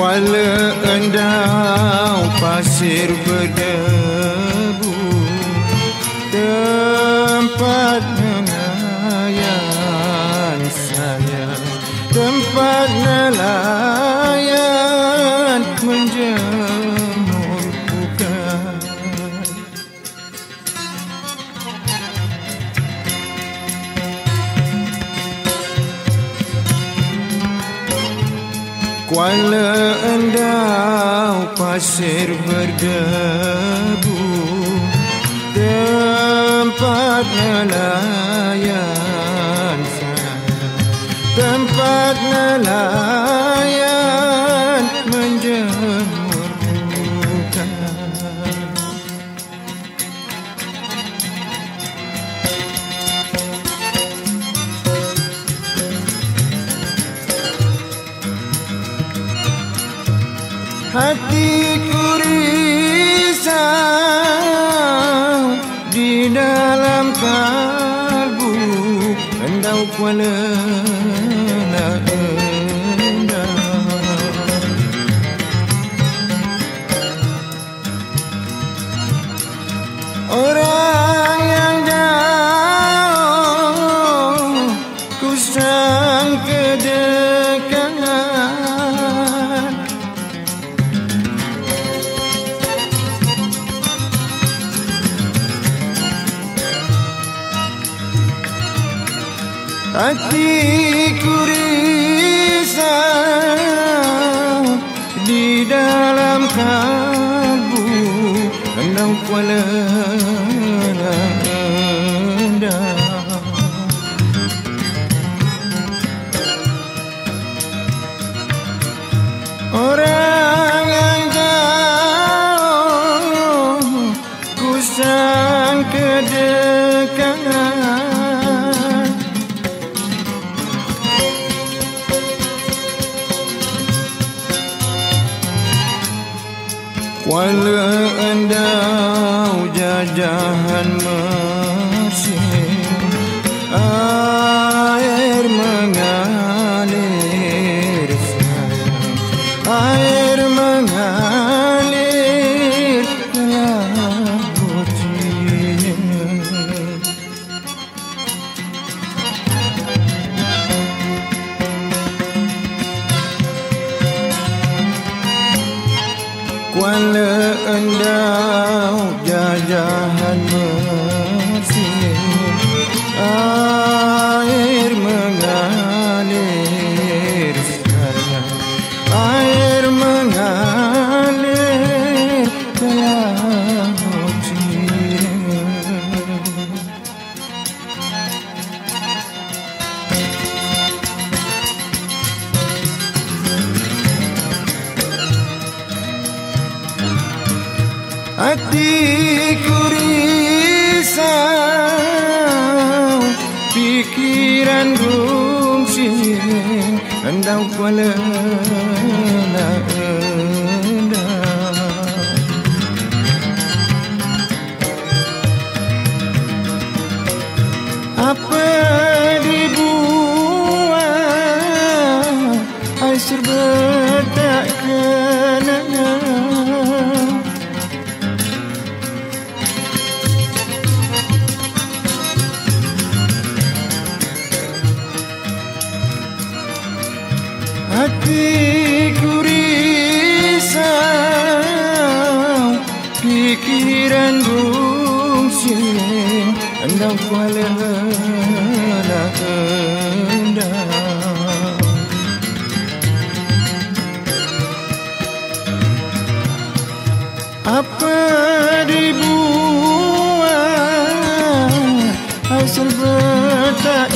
Kuala endau pasir berdebu Kuala endau pasir berdebu. Tempat nelayan Tempat nelayan Hatiku risau di dalam kalbu Endau kuala Hatiku risau di dalam kalbu Endau kuala Orang dekat Kuala endau Kuala endau jajahan Hatiku risau Pikiran rungsing Endau kuala Apa dibuat Ai serba Hatiku risau Pikiran rungsing Endau kuala endau Apa dibuat? Hasil tak